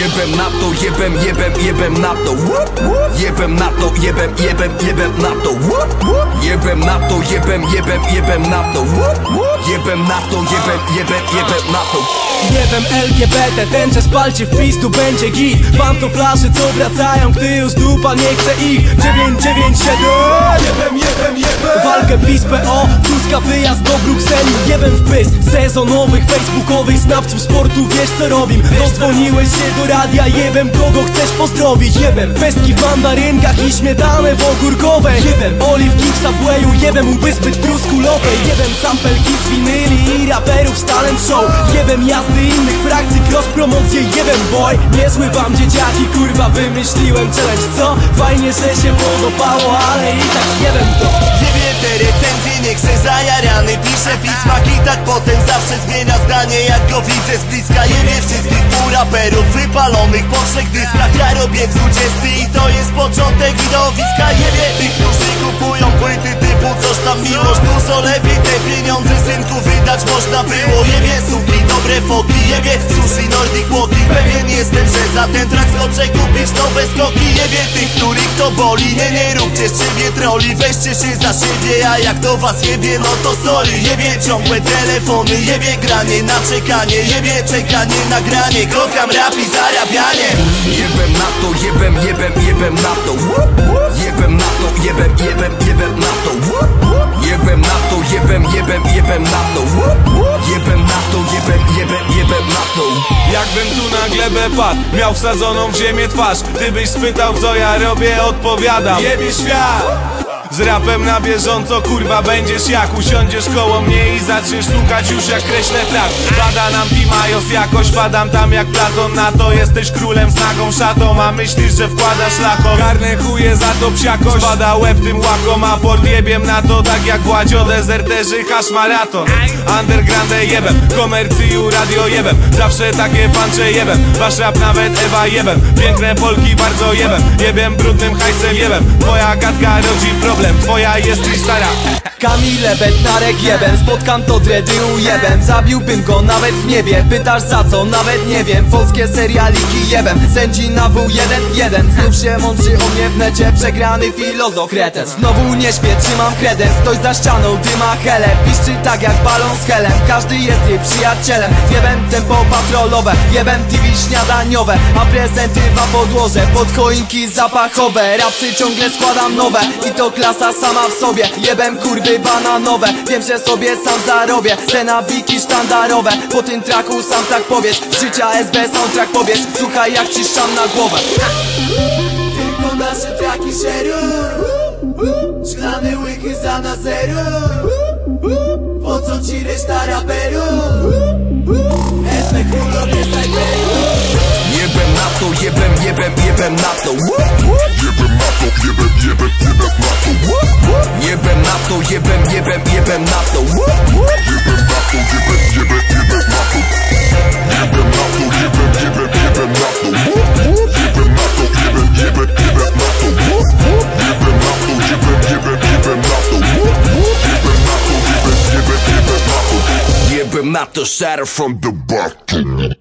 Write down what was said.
Jebem na to, jebem, jebem, jebem na to. Jebem na to, jebem, jebem, jebem na to. Jebem na to, jebem, jebem, jebem na to. Jebem na to, jebem, jebem, jebem na to. Jebem LGBT, ten czas palcie wpis, tu będzie git. Pantoflasze co wracają, gdy już dupa nie chce ich. 997 Jebem, jebem, jebem. Walkę PiS, PO, Tuska wyjazd do Brukseli Jebem w sezonowych, facebookowych Znawców sportu, wiesz co robim. Dodzwoniłeś się do radia, jebem kogo chcesz pozdrowić. Jebem pestki w mandarynkach i śmietanę w ogórkowej Jebem oliwki w Subwayu, jebem u wyspy truskulowej Jebem sampelki z winyli i raperów z talent show. Jebem jazdy innych frakcji, cross promocje Jebem boy, niezły wam dzieciaki Kurwa wymyśliłem challenge, co? Fajnie, że się podobało, ale i tak jebem to. Jebie te recenzje, nie chcę zajarany Piszę pisma i tak potem zawsze zmienia zdanie. Jak go widzę z bliska Jebie wszystkich pół raperów wypalonych po trzech dyskach Ja robię 20 i to jest początek widowiska. Jebie tych, którzy kupują płyty typu coś tam miłość Dużo lepiej te pieniądze synku wydać można było. Jebie suki, dobre foki, jebie sushi, nordic walking Pewien jestem, że za ten trak skoczę kupić nowe skoki. Jebie tych, których to boli. Nie, nie róbcie z siebie troli. Weźcie się za siebie, a jak to was jebie, no to sorry. Jebie ciągłe telefony, jebie granie na czekanie. Jebie czekanie na granie, kocham rap i zarabianie. Jebem na to, jebem, jebem, jebem na to. Jebem na to, jebem, jebem, jebem na to. Jebem na to, jebem, jebem, jebem na to Jakbym tu na glebę padł Miał wsadzoną w ziemię twarz. Gdybyś spytał co ja robię Odpowiadam. Jebie świat z rapem na bieżąco, kurwa, będziesz jak Usiądziesz koło mnie i zaczniesz słuchać już jak kreślę trak Pada nam Pimajos jakoś, padam tam jak Platon Na to jesteś królem z nagą szatą A myślisz, że wkładasz lako Karne chuje za to psiakość Pada łeb tym łakom, a port jebiem na to Tak jak Władzio, dezerterzy, hasz maraton. Undergroundę jebem, komercyju radio jebem Zawsze takie pancze jebem Wasz rap nawet Ewa jebem. Piękne Polki bardzo jebem Jebem brudnym hajsem jebem. Twoja gadka rodzi problem Twoja jesteś stara. Kamile Bednarek jebem Spotkam to dredy ujebem Zabiłbym go nawet w niebie Pytasz za co? Nawet nie wiem. Polskie serialiki jebem. Sędzi na W1-1 Znów się mądrzy o mnie w necie. Przegrany filozof kretes Znowu nie śpię, trzymam kredens. Ktoś za ścianą dyma hele Piszczy tak jak balon z helem. Każdy jest jej przyjacielem. Jebem tempo patrolowe Jebem TV śniadaniowe. A prezenty w podłoże Pod choinki zapachowe. Rapsy ciągle składam nowe. I to klasa sama w sobie Jebem kurwy bananowe. Wiem, że sobie sam zarobię Te nawiki sztandarowe. Po tym traku sam tak powiesz Z Życia SB soundtrack powiesz. Słuchaj jak ciszczam na głowę. Tylko nasze traki szeruj Szklane łychy za na zero. Po co ci reszta raperów SB królo nie Jebem na to, jebem, jebem, jebem na to. Jebem jebem, jebem, na to. Jebem na to, jebem, jebem, jebem na to. Jebem na to, jebem, jebem, jebem na to Jebem na to, jebem, jebem, jebem na to. Jebem na to, jebem, jebem, jebem na to. Jebem na to, jebem, jebem, jebem na to. Jebem na to, jebem, jebem, jebem na to Jebem na to, shatter from the bottom